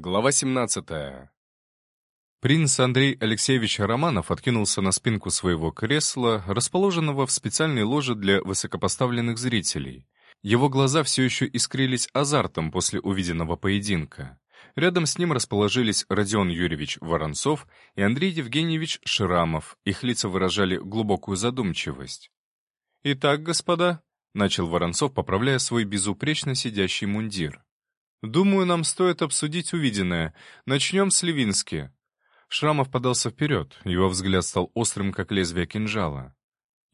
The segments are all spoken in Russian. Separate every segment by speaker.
Speaker 1: Глава 17. Принц Андрей Алексеевич Романов откинулся на спинку своего кресла, расположенного в специальной ложе для высокопоставленных зрителей. Его глаза все еще искрились азартом после увиденного поединка. Рядом с ним расположились Родион Юрьевич Воронцов и Андрей Евгеньевич Шрамов. Их лица выражали глубокую задумчивость. «Итак, господа», — начал Воронцов, поправляя свой безупречно сидящий мундир. «Думаю, нам стоит обсудить увиденное. Начнем с Левински». Шрамов подался вперед, его взгляд стал острым, как лезвие кинжала.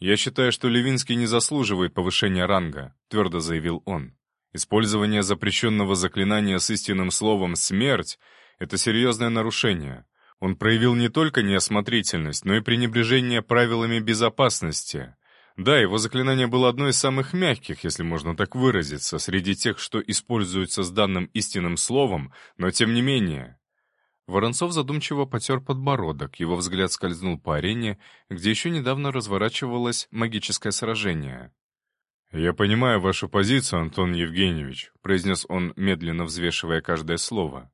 Speaker 1: «Я считаю, что Левинский не заслуживает повышения ранга», — твердо заявил он. «Использование запрещенного заклинания с истинным словом «смерть» — это серьезное нарушение. Он проявил не только неосмотрительность, но и пренебрежение правилами безопасности. Да, его заклинание было одно из самых мягких, если можно так выразиться, среди тех, что используются с данным истинным словом, но тем не менее. Воронцов задумчиво потер подбородок, его взгляд скользнул по арене, где еще недавно разворачивалось магическое сражение. «Я понимаю вашу позицию, Антон Евгеньевич», — произнес он, медленно взвешивая каждое слово.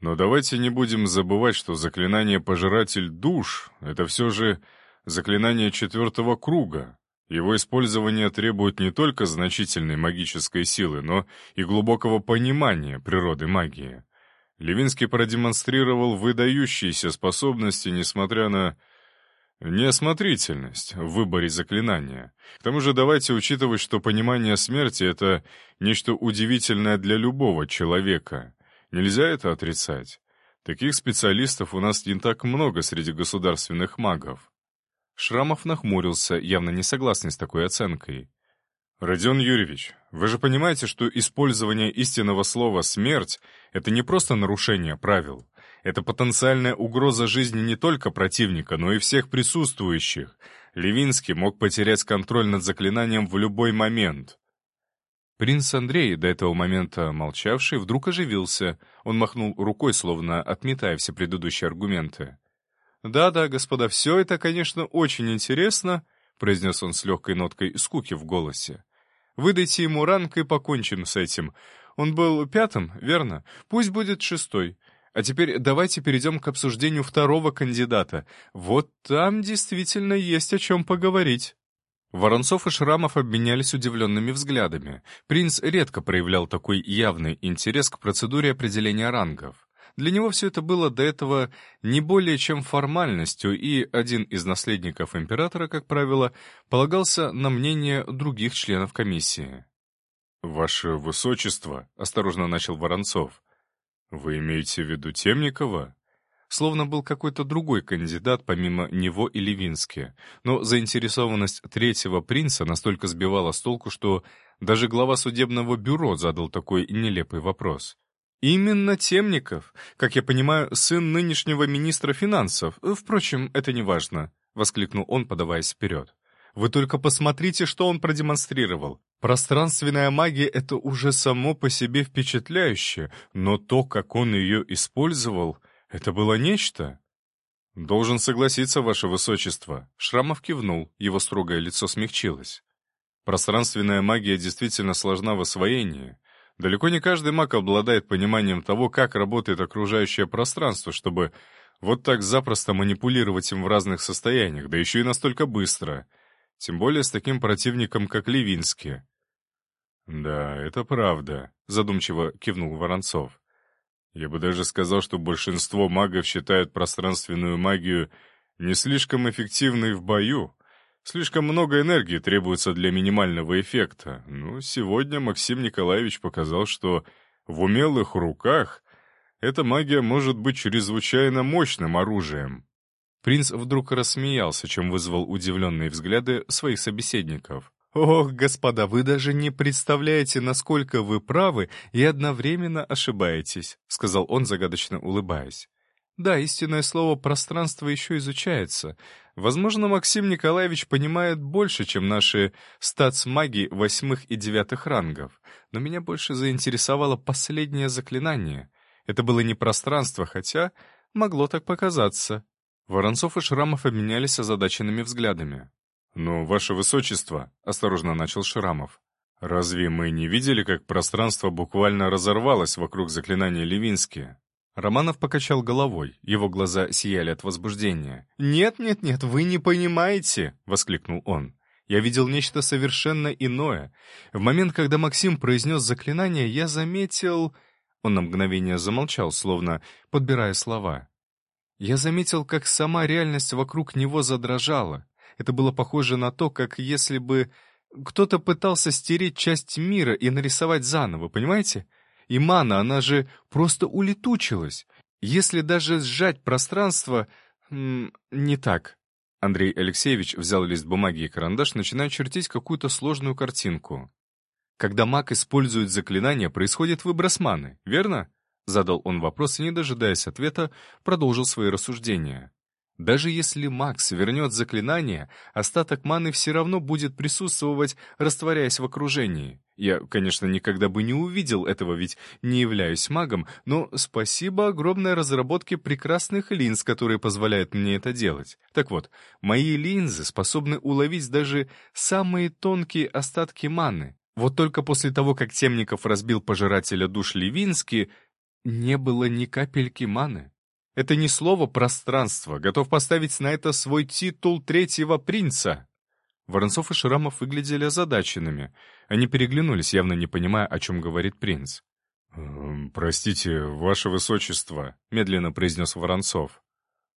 Speaker 1: «Но давайте не будем забывать, что заклинание «Пожиратель душ» — это все же заклинание четвертого круга, его использование требует не только значительной магической силы, но и глубокого понимания природы магии. Левинский продемонстрировал выдающиеся способности, несмотря на неосмотрительность в выборе заклинания. К тому же давайте учитывать, что понимание смерти — это нечто удивительное для любого человека. Нельзя это отрицать. Таких специалистов у нас не так много среди государственных магов. Шрамов нахмурился, явно не согласный с такой оценкой. «Родион Юрьевич, вы же понимаете, что использование истинного слова «смерть» — это не просто нарушение правил. Это потенциальная угроза жизни не только противника, но и всех присутствующих. Левинский мог потерять контроль над заклинанием в любой момент». Принц Андрей, до этого момента молчавший, вдруг оживился. Он махнул рукой, словно отметая все предыдущие аргументы. «Да-да, господа, все это, конечно, очень интересно», — произнес он с легкой ноткой скуки в голосе. «Выдайте ему ранг и покончим с этим. Он был пятым, верно? Пусть будет шестой. А теперь давайте перейдем к обсуждению второго кандидата. Вот там действительно есть о чем поговорить». Воронцов и Шрамов обменялись удивленными взглядами. Принц редко проявлял такой явный интерес к процедуре определения рангов. Для него все это было до этого не более чем формальностью, и один из наследников императора, как правило, полагался на мнение других членов комиссии. «Ваше Высочество», — осторожно начал Воронцов, — «вы имеете в виду Темникова?» Словно был какой-то другой кандидат, помимо него и Левински. Но заинтересованность третьего принца настолько сбивала с толку, что даже глава судебного бюро задал такой нелепый вопрос. Именно Темников, как я понимаю, сын нынешнего министра финансов. Впрочем, это не важно, воскликнул он, подаваясь вперед. Вы только посмотрите, что он продемонстрировал. Пространственная магия — это уже само по себе впечатляюще, но то, как он ее использовал, это было нечто. «Должен согласиться, ваше высочество», — Шрамов кивнул, его строгое лицо смягчилось. «Пространственная магия действительно сложна в освоении, Далеко не каждый маг обладает пониманием того, как работает окружающее пространство, чтобы вот так запросто манипулировать им в разных состояниях, да еще и настолько быстро. Тем более с таким противником, как Левинский. «Да, это правда», — задумчиво кивнул Воронцов. «Я бы даже сказал, что большинство магов считают пространственную магию не слишком эффективной в бою, Слишком много энергии требуется для минимального эффекта. Но сегодня Максим Николаевич показал, что в умелых руках эта магия может быть чрезвычайно мощным оружием. Принц вдруг рассмеялся, чем вызвал удивленные взгляды своих собеседников. «Ох, господа, вы даже не представляете, насколько вы правы и одновременно ошибаетесь», — сказал он, загадочно улыбаясь. Да, истинное слово «пространство» еще изучается. Возможно, Максим Николаевич понимает больше, чем наши стацмаги восьмых и девятых рангов. Но меня больше заинтересовало последнее заклинание. Это было не пространство, хотя могло так показаться. Воронцов и Шрамов обменялись озадаченными взглядами. «Ну, ваше высочество», — осторожно начал Шрамов, «разве мы не видели, как пространство буквально разорвалось вокруг заклинания Левински?
Speaker 2: Романов покачал головой, его глаза сияли от возбуждения. «Нет-нет-нет, вы не понимаете!» — воскликнул он. Я видел нечто совершенно иное. В момент, когда Максим произнес заклинание, я заметил... Он на мгновение замолчал, словно подбирая слова. Я заметил, как сама реальность вокруг него задрожала. Это было похоже на то, как если бы кто-то пытался стереть часть мира и нарисовать заново, понимаете? И мана, она же просто улетучилась. Если даже сжать пространство... не так. Андрей Алексеевич взял лист бумаги и карандаш, начиная чертить какую-то сложную картинку. Когда маг использует заклинание, происходит выброс маны, верно? Задал он вопрос и, не дожидаясь ответа, продолжил свои рассуждения. Даже если Макс вернет заклинание, остаток маны все равно будет присутствовать, растворяясь в окружении. Я, конечно, никогда бы не увидел этого, ведь не являюсь магом, но спасибо огромной разработке прекрасных линз, которые позволяют мне это делать. Так вот, мои линзы способны уловить даже самые тонкие остатки маны. Вот только после того, как Темников разбил пожирателя душ Левински, не было ни капельки маны. Это не слово «пространство», готов поставить на это свой титул третьего принца. Воронцов и Шрамов выглядели озадаченными. Они переглянулись, явно не понимая, о чем говорит принц.
Speaker 1: «Эм, «Простите, ваше высочество», — медленно произнес Воронцов.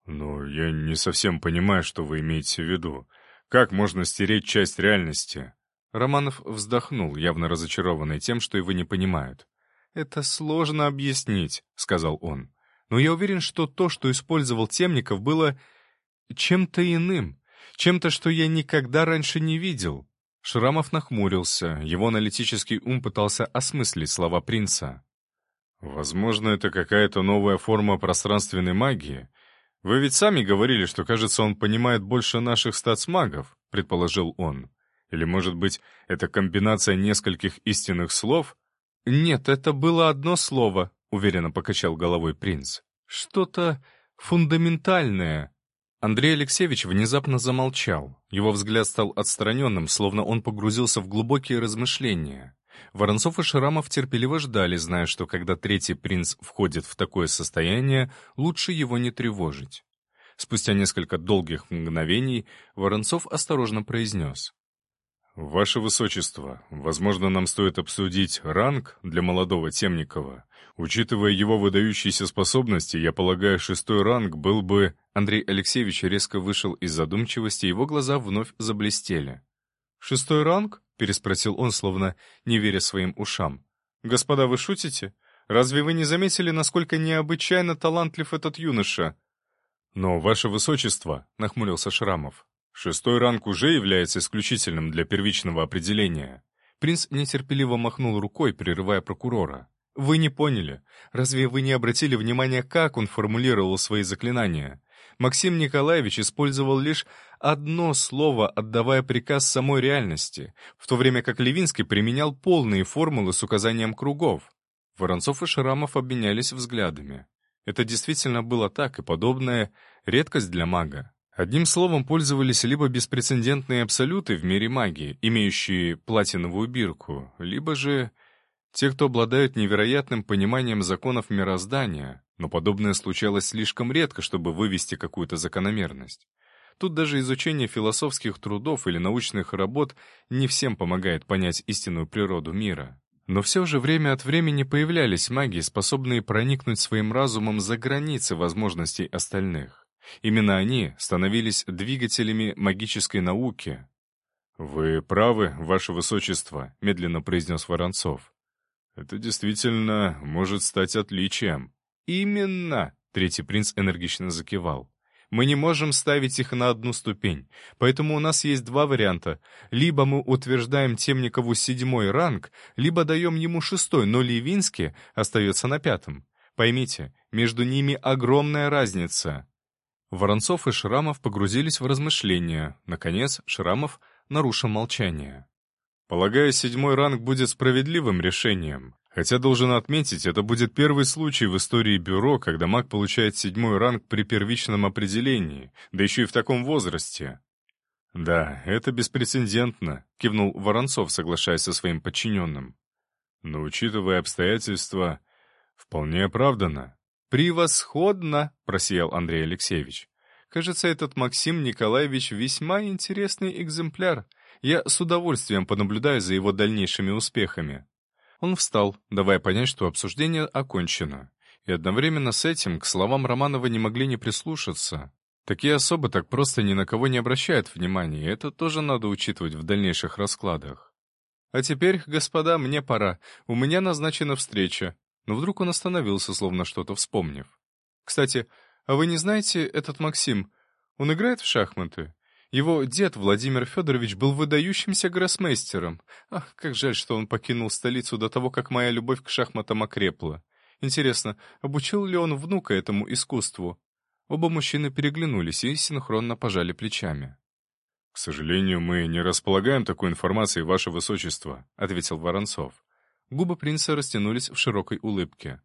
Speaker 1: «Но я не совсем понимаю, что вы имеете в виду. Как можно стереть часть реальности?»
Speaker 2: Романов вздохнул, явно разочарованный тем, что его не понимают. «Это сложно объяснить», — сказал он но я уверен, что то, что использовал Темников, было чем-то иным, чем-то, что я никогда раньше не видел. Шрамов нахмурился, его аналитический ум пытался осмыслить слова принца.
Speaker 1: «Возможно, это какая-то новая форма пространственной магии. Вы ведь сами говорили, что, кажется, он понимает больше наших стацмагов», — предположил он. «Или, может быть, это комбинация нескольких истинных слов?»
Speaker 2: «Нет, это было одно слово», — уверенно покачал головой принц. «Что-то фундаментальное». Андрей Алексеевич внезапно замолчал. Его взгляд стал отстраненным, словно он погрузился в глубокие размышления. Воронцов и Шрамов терпеливо ждали, зная, что когда третий принц входит в такое состояние, лучше его не тревожить. Спустя несколько долгих мгновений Воронцов осторожно произнес.
Speaker 1: «Ваше Высочество, возможно, нам стоит обсудить ранг для молодого Темникова. Учитывая его выдающиеся способности, я полагаю, шестой ранг был бы...»
Speaker 2: Андрей Алексеевич резко вышел из задумчивости, его глаза вновь заблестели. «Шестой ранг?» — переспросил он, словно не веря своим ушам. «Господа, вы шутите? Разве вы не заметили, насколько необычайно талантлив этот юноша?»
Speaker 1: «Но, ваше высочество», — нахмурился Шрамов, Шестой ранг уже является исключительным для первичного определения.
Speaker 2: Принц нетерпеливо махнул рукой, прерывая прокурора. «Вы не поняли. Разве вы не обратили внимания, как он формулировал свои заклинания? Максим Николаевич использовал лишь одно слово, отдавая приказ самой реальности, в то время как Левинский применял полные формулы с указанием кругов. Воронцов и Шрамов обменялись взглядами. Это действительно было так, и подобная редкость для мага. Одним словом, пользовались либо беспрецедентные абсолюты в мире магии, имеющие платиновую бирку, либо же те, кто обладают невероятным пониманием законов мироздания, но подобное случалось слишком редко, чтобы вывести какую-то закономерность. Тут даже изучение философских трудов или научных работ не всем помогает понять истинную природу мира. Но все же время от времени появлялись маги, способные проникнуть своим разумом за границы возможностей остальных. Именно они становились двигателями магической науки.
Speaker 1: «Вы правы, ваше высочество», — медленно произнес Воронцов. «Это действительно может стать отличием».
Speaker 2: «Именно», — третий принц энергично закивал. «Мы не можем ставить их на одну ступень, поэтому у нас есть два варианта. Либо мы утверждаем Темникову седьмой ранг, либо даем ему шестой, но Левинский остается на пятом. Поймите, между ними огромная разница». Воронцов и Шрамов погрузились в размышления. Наконец, Шрамов нарушил молчание.
Speaker 1: «Полагаю, седьмой ранг будет справедливым решением. Хотя, должен отметить, это будет первый случай в истории бюро, когда маг получает седьмой ранг при первичном определении, да еще и в таком возрасте». «Да, это беспрецедентно», — кивнул Воронцов, соглашаясь со своим подчиненным. «Но, учитывая обстоятельства, вполне оправдано.
Speaker 2: «Превосходно!» — просиял Андрей Алексеевич. «Кажется, этот Максим Николаевич весьма интересный экземпляр. Я с удовольствием понаблюдаю за его дальнейшими успехами». Он встал, давая понять, что обсуждение окончено. И одновременно с этим к словам Романова не могли не прислушаться. Такие особы так просто ни на кого не обращают внимания, это тоже надо учитывать в дальнейших раскладах. «А теперь, господа, мне пора. У меня назначена встреча». Но вдруг он остановился, словно что-то вспомнив. «Кстати, а вы не знаете этот Максим? Он играет в шахматы? Его дед Владимир Федорович был выдающимся гроссмейстером. Ах, как жаль, что он покинул столицу до того, как моя любовь к шахматам окрепла. Интересно, обучил ли он внука этому искусству? Оба мужчины переглянулись и синхронно пожали плечами.
Speaker 1: «К сожалению, мы не располагаем такой информацией, Ваше Высочество», — ответил Воронцов.
Speaker 2: Губы принца растянулись в широкой улыбке.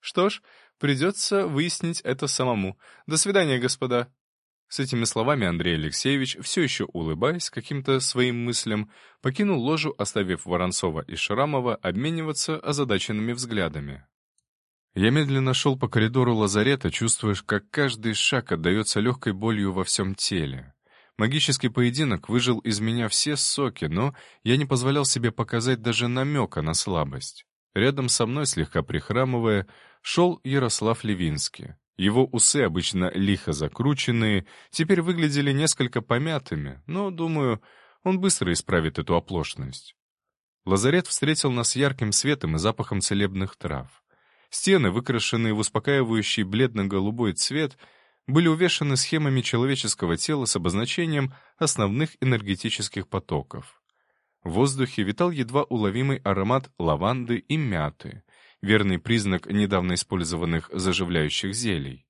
Speaker 2: «Что ж, придется выяснить это самому. До свидания, господа». С этими словами Андрей Алексеевич, все еще улыбаясь каким-то своим мыслям, покинул ложу, оставив Воронцова и Шрамова обмениваться озадаченными взглядами. Я медленно шел по коридору лазарета, чувствуешь, как каждый шаг отдается легкой болью во всем теле. Магический поединок выжил из меня все соки, но я не позволял себе показать даже намека на слабость. Рядом со мной, слегка прихрамывая, шел Ярослав Левинский. Его усы, обычно лихо закрученные, теперь выглядели несколько помятыми, но, думаю, он быстро исправит эту оплошность. Лазарет встретил нас ярким светом и запахом целебных трав. Стены, выкрашенные в успокаивающий бледно-голубой цвет, были увешаны схемами человеческого тела с обозначением основных энергетических потоков. В воздухе витал едва уловимый аромат лаванды и мяты, верный признак недавно использованных заживляющих зелий.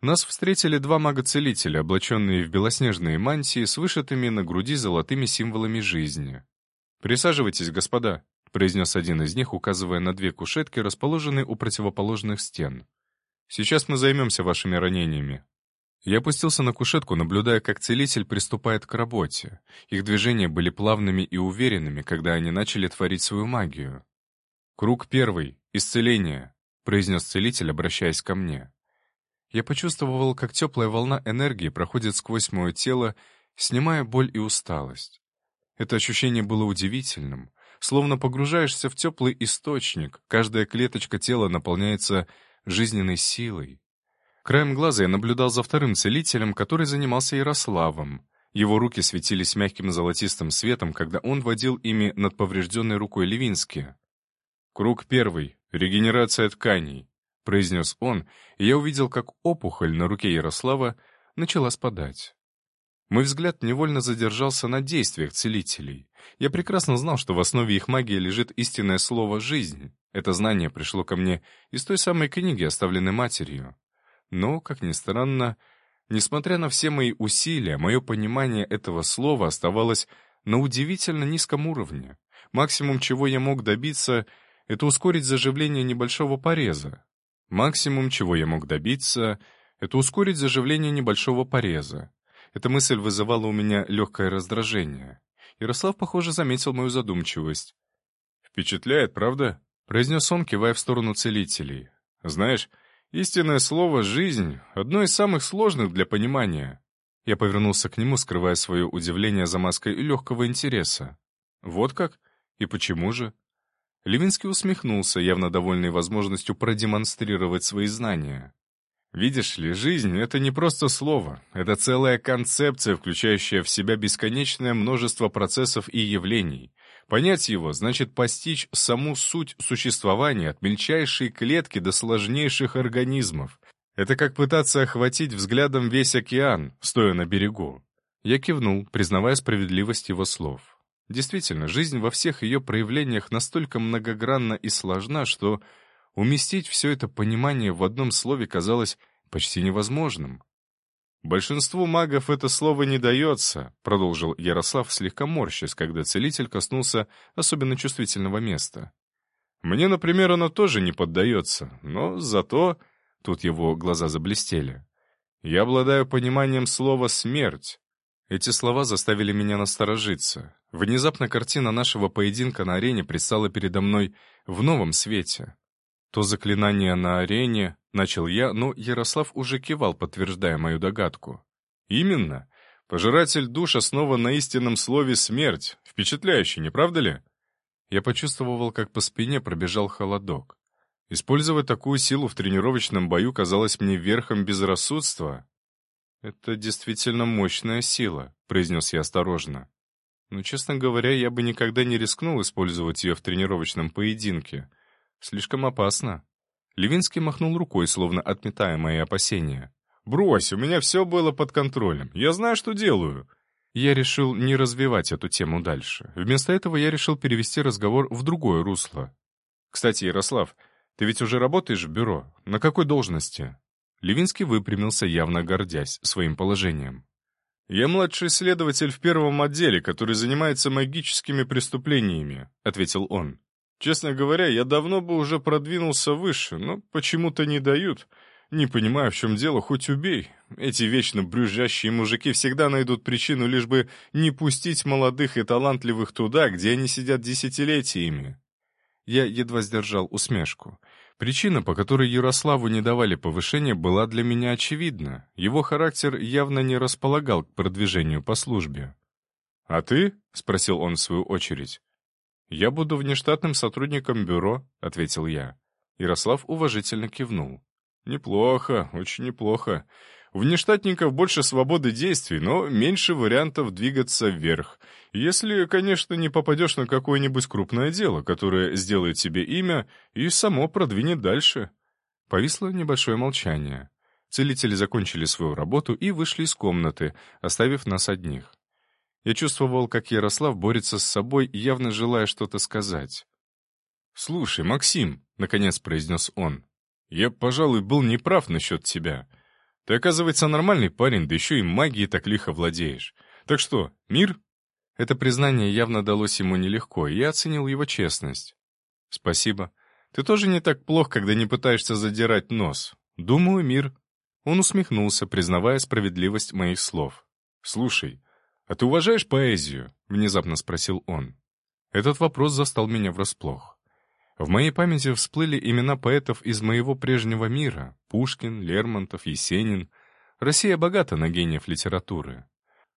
Speaker 2: Нас встретили два мага-целителя, облаченные в белоснежные мантии с вышитыми на груди золотыми символами жизни. «Присаживайтесь, господа», — произнес один из них, указывая на две кушетки, расположенные у противоположных стен. «Сейчас мы займемся вашими ранениями». Я опустился на кушетку, наблюдая, как целитель приступает к работе. Их движения были плавными и уверенными, когда они начали творить свою магию. «Круг первый. Исцеление», — произнес целитель, обращаясь ко мне. Я почувствовал, как теплая волна энергии проходит сквозь мое тело, снимая боль и усталость. Это ощущение было удивительным словно погружаешься в теплый источник, каждая клеточка тела наполняется жизненной силой. Краем глаза я наблюдал за вторым целителем, который занимался Ярославом. Его руки светились мягким золотистым светом, когда он водил ими над поврежденной рукой Левински. «Круг первый. Регенерация тканей», — произнес он, и я увидел, как опухоль на руке Ярослава начала спадать. Мой взгляд невольно задержался на действиях целителей. Я прекрасно знал, что в основе их магии лежит истинное слово «жизнь». Это знание пришло ко мне из той самой книги, оставленной матерью. Но, как ни странно, несмотря на все мои усилия, мое понимание этого слова оставалось на удивительно низком уровне. Максимум, чего я мог добиться, это ускорить заживление небольшого пореза. Максимум, чего я мог добиться, это ускорить заживление небольшого пореза. Эта мысль вызывала у меня легкое раздражение. Ярослав, похоже, заметил мою задумчивость. «Впечатляет, правда?» — произнес он, кивая в сторону целителей. «Знаешь, истинное слово «жизнь» — одно из самых сложных для понимания». Я повернулся к нему, скрывая свое удивление за маской легкого интереса. «Вот как? И почему же?» Левинский усмехнулся, явно довольный возможностью продемонстрировать свои знания. Видишь ли, жизнь — это не просто слово, это целая концепция, включающая в себя бесконечное множество процессов и явлений. Понять его значит постичь саму суть существования от мельчайшей клетки до сложнейших организмов. Это как пытаться охватить взглядом весь океан, стоя на берегу. Я кивнул, признавая справедливость его слов. Действительно, жизнь во всех ее проявлениях настолько многогранна и сложна, что Уместить все это понимание в одном слове казалось почти невозможным. «Большинству магов это слово не дается», — продолжил Ярослав, слегка морщась, когда целитель коснулся особенно чувствительного места. «Мне, например, оно тоже не поддается, но зато...» Тут его глаза заблестели. «Я обладаю пониманием слова «смерть». Эти слова заставили меня насторожиться. Внезапно картина нашего поединка на арене предстала передо мной в новом свете. То заклинание на арене, начал я, но Ярослав уже кивал, подтверждая мою догадку.
Speaker 1: Именно. Пожиратель душ основан на истинном слове «смерть». Впечатляюще, не правда ли?
Speaker 2: Я почувствовал, как по спине пробежал холодок. Использовать такую силу в тренировочном бою казалось мне верхом безрассудства. «Это действительно мощная сила», — произнес я осторожно. Но, честно говоря, я бы никогда не рискнул использовать ее в тренировочном поединке. Слишком опасно. Левинский махнул рукой, словно отметая мои опасения.
Speaker 1: «Брось, у меня все было под контролем. Я знаю, что делаю».
Speaker 2: Я решил не развивать эту тему дальше. Вместо этого я решил перевести разговор в другое русло. «Кстати, Ярослав, ты ведь уже работаешь в бюро. На какой должности?» Левинский выпрямился, явно гордясь своим положением.
Speaker 1: «Я младший следователь в первом отделе, который занимается магическими преступлениями», — ответил он. «Честно говоря, я давно бы уже продвинулся выше, но почему-то не дают. Не понимаю, в чем дело, хоть убей. Эти вечно брюзжащие мужики всегда найдут причину, лишь бы не пустить молодых и талантливых туда, где они сидят десятилетиями».
Speaker 2: Я едва сдержал усмешку. Причина, по которой Ярославу не давали повышения, была для меня очевидна. Его характер явно не располагал к продвижению по службе.
Speaker 1: «А ты?» — спросил он в свою очередь.
Speaker 2: «Я буду внештатным сотрудником бюро», — ответил я. Ярослав уважительно кивнул.
Speaker 1: «Неплохо, очень неплохо. У внештатников больше свободы действий, но меньше вариантов двигаться вверх. Если, конечно, не попадешь на какое-нибудь крупное дело, которое сделает себе имя и само продвинет дальше».
Speaker 2: Повисло небольшое молчание. Целители закончили свою работу и вышли из комнаты, оставив нас одних. Я чувствовал, как Ярослав борется с собой, явно желая что-то сказать.
Speaker 1: «Слушай, Максим», — наконец произнес он, — «я, пожалуй, был неправ насчет тебя». Ты, оказывается, нормальный парень, да еще и магией так лихо владеешь. Так что, мир?»
Speaker 2: Это признание явно далось ему нелегко, и я оценил его честность. «Спасибо. Ты тоже не так плох, когда не пытаешься задирать нос. Думаю, мир». Он усмехнулся, признавая справедливость моих слов.
Speaker 1: «Слушай, а ты уважаешь поэзию?» — внезапно спросил он.
Speaker 2: Этот вопрос застал меня врасплох. В моей памяти всплыли имена поэтов из моего прежнего мира — Пушкин, Лермонтов, Есенин. Россия богата на гениев литературы.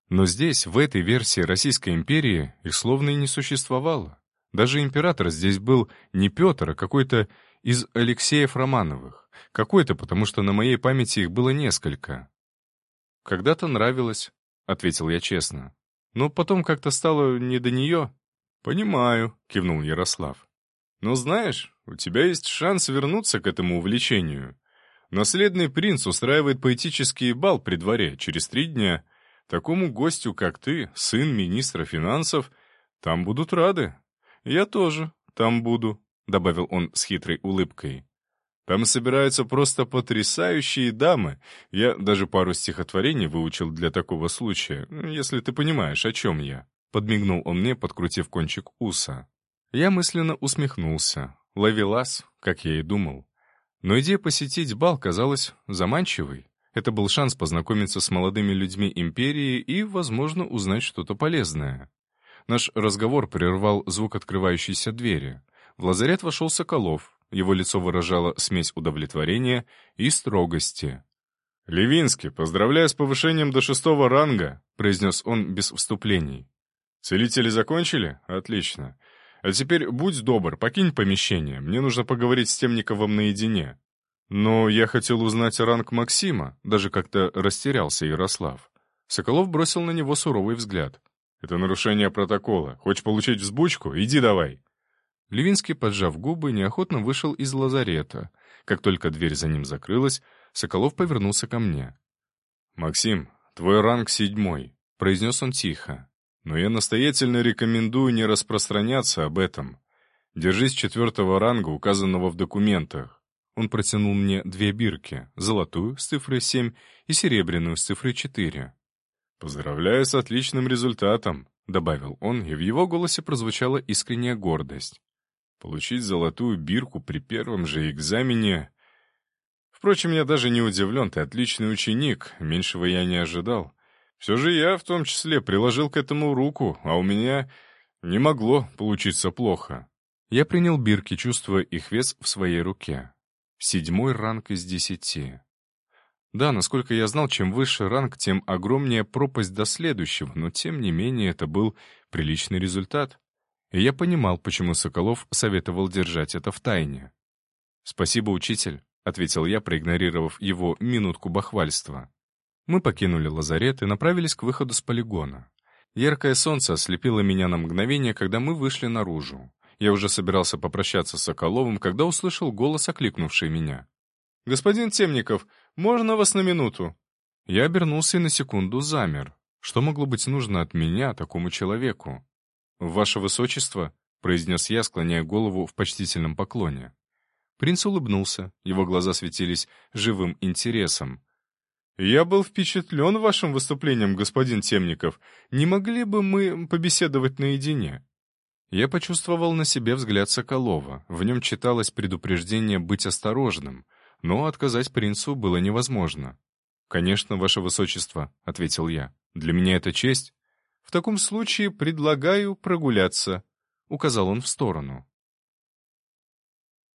Speaker 2: Но здесь, в этой версии Российской империи, их словно и не существовало. Даже император здесь был не Петр, а какой-то из Алексеев Романовых. Какой-то, потому что на моей памяти их было несколько. «Когда-то нравилось», — ответил я честно. «Но потом как-то стало не до нее».
Speaker 1: «Понимаю», — кивнул Ярослав. Но знаешь, у тебя есть шанс вернуться к этому увлечению. Наследный принц устраивает поэтический бал при дворе через три дня. Такому гостю, как ты, сын министра финансов, там будут рады. Я тоже там буду, — добавил он с хитрой улыбкой. Там собираются просто потрясающие дамы. Я даже пару стихотворений выучил для такого случая, если ты понимаешь, о чем я. Подмигнул он мне, подкрутив кончик уса.
Speaker 2: Я мысленно усмехнулся. Ловелас, как я и думал. Но идея посетить бал казалась заманчивой. Это был шанс познакомиться с молодыми людьми империи и, возможно, узнать что-то полезное. Наш разговор прервал звук открывающейся двери. В лазарет вошел Соколов. Его лицо выражало смесь удовлетворения и строгости.
Speaker 1: «Левинский, поздравляю с повышением до шестого ранга», — произнес он без вступлений. «Целители закончили? Отлично. А теперь будь добр, покинь помещение, мне нужно поговорить с Темниковым наедине». «Но я хотел узнать ранг Максима», — даже как-то растерялся Ярослав. Соколов бросил на него суровый взгляд. «Это нарушение протокола. Хочешь получить взбучку? Иди давай».
Speaker 2: Левинский, поджав губы, неохотно вышел из лазарета. Как только дверь за ним закрылась, Соколов повернулся ко мне.
Speaker 1: «Максим, твой ранг седьмой», — произнес он тихо. Но я настоятельно рекомендую не распространяться об этом. Держись четвертого ранга, указанного в документах.
Speaker 2: Он протянул мне две бирки, золотую с цифрой 7 и серебряную с цифрой 4.
Speaker 1: «Поздравляю с отличным результатом», — добавил он, и в его голосе прозвучала искренняя гордость. «Получить золотую бирку при первом же экзамене...» Впрочем, я даже не удивлен, ты отличный ученик, меньшего я не ожидал. Все же я в том числе приложил к этому руку, а у меня не могло получиться плохо.
Speaker 2: Я принял бирки, чувствуя их вес в своей руке. Седьмой ранг из десяти. Да, насколько я знал, чем выше ранг, тем огромнее пропасть до следующего, но тем не менее это был приличный результат. Я понимал, почему Соколов советовал держать это в тайне. «Спасибо, учитель», — ответил я, проигнорировав его минутку бахвальства. Мы покинули лазарет и направились к выходу с полигона. Яркое солнце ослепило меня на мгновение, когда мы вышли наружу. Я уже собирался попрощаться с Соколовым, когда услышал голос, окликнувший меня. «Господин Темников, можно вас на минуту?» Я обернулся и на секунду замер. Что могло быть нужно от меня такому человеку? «Ваше Высочество», — произнес я, склоняя голову в почтительном поклоне. Принц улыбнулся, его глаза светились живым интересом. «Я был впечатлен вашим выступлением, господин Темников. Не могли бы мы побеседовать наедине?» Я почувствовал на себе взгляд Соколова. В нем читалось предупреждение быть осторожным но отказать принцу было невозможно. «Конечно, ваше высочество», — ответил я. «Для меня это честь. В таком случае предлагаю прогуляться», — указал он в сторону.